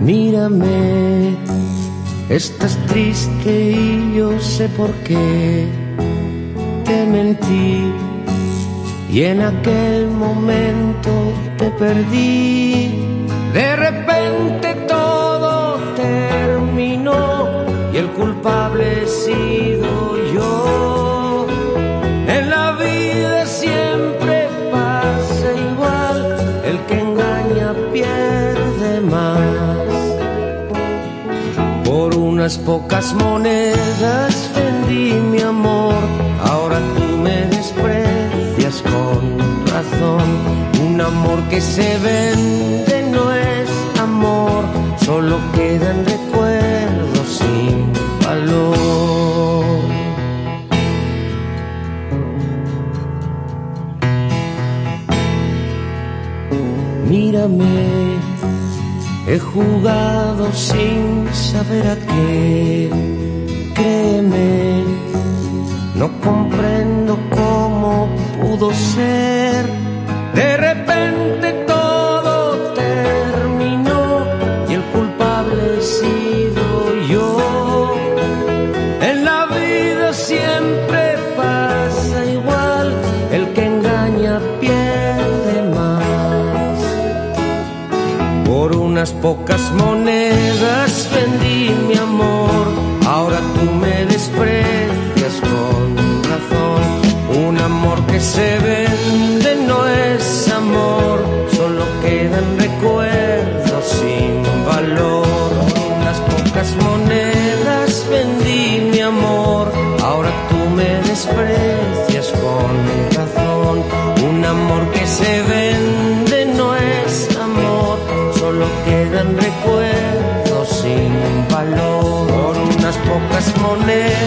Mírame, estás triste y yo sé por qué te mentí. Y en aquel momento te perdí. De repente todo terminó y el culpable he unas pocas monedas vendí mi amor, ahora tú me desprecias con razón. Un amor que se vende no es amor, solo quedan recuerdos sin valor. Mírame, he jugado sin saber a qué. Créeme, no comprendo cómo pudo ser. De repente unas pocas monedas vendí mi amor, ahora tú me desprecias con razón. Un amor que se ve planet.